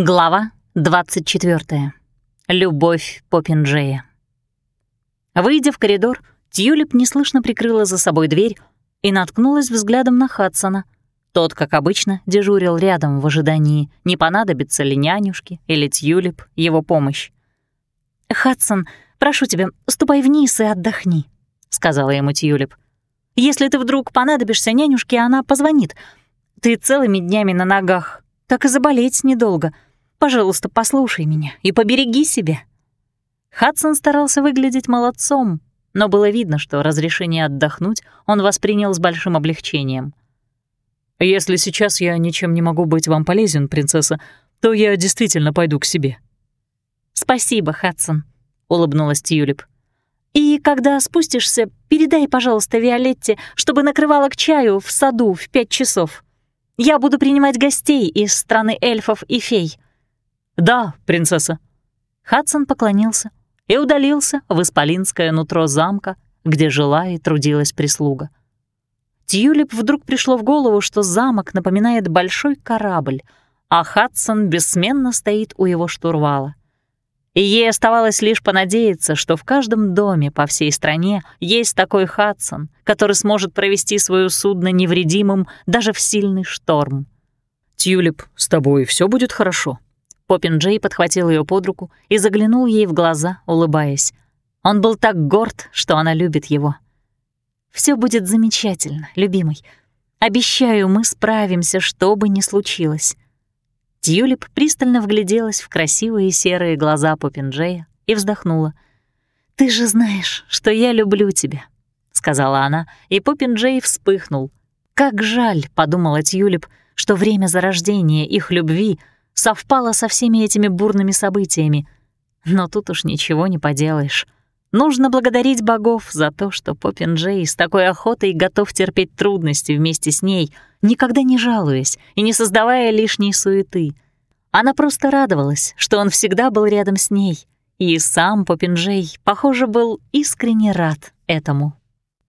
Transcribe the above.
Глава 24. Любовь Поппинджея. Выйдя в коридор, Тьюлип неслышно прикрыла за собой дверь и наткнулась взглядом на Хадсона. Тот, как обычно, дежурил рядом в ожидании, не понадобится ли нянюшке или Тьюлип его помощь. «Хадсон, прошу тебя, ступай вниз и отдохни», — сказала ему Тьюлип. «Если ты вдруг понадобишься нянюшке, она позвонит. Ты целыми днями на ногах, так и заболеть недолго». Пожалуйста, послушай меня и побереги себя». Хадсон старался выглядеть молодцом, но было видно, что разрешение отдохнуть он воспринял с большим облегчением. «Если сейчас я ничем не могу быть вам полезен, принцесса, то я действительно пойду к себе». «Спасибо, Хадсон», — улыбнулась Тьюлип. «И когда спустишься, передай, пожалуйста, Виолетте, чтобы накрывала к чаю в саду в пять часов. Я буду принимать гостей из страны эльфов и фей. «Да, принцесса». Хадсон поклонился и удалился в исполинское нутро замка, где жила и трудилась прислуга. Тьюлип вдруг пришло в голову, что замок напоминает большой корабль, а Хадсон бессменно стоит у его штурвала. И ей оставалось лишь понадеяться, что в каждом доме по всей стране есть такой Хадсон, который сможет провести свое судно невредимым даже в сильный шторм. «Тьюлип, с тобой все будет хорошо?» Поппин Джей подхватил ее под руку и заглянул ей в глаза, улыбаясь. Он был так горд, что она любит его. Все будет замечательно, любимый. Обещаю, мы справимся, что бы ни случилось». Тьюлип пристально вгляделась в красивые серые глаза Поппинджея и вздохнула. «Ты же знаешь, что я люблю тебя», — сказала она, и Поппинджей вспыхнул. «Как жаль», — подумала Тьюлип, — «что время зарождения их любви — совпало со всеми этими бурными событиями. Но тут уж ничего не поделаешь. Нужно благодарить богов за то, что Поппин Джей с такой охотой готов терпеть трудности вместе с ней, никогда не жалуясь и не создавая лишней суеты. Она просто радовалась, что он всегда был рядом с ней, и сам Поппин Джей, похоже, был искренне рад этому.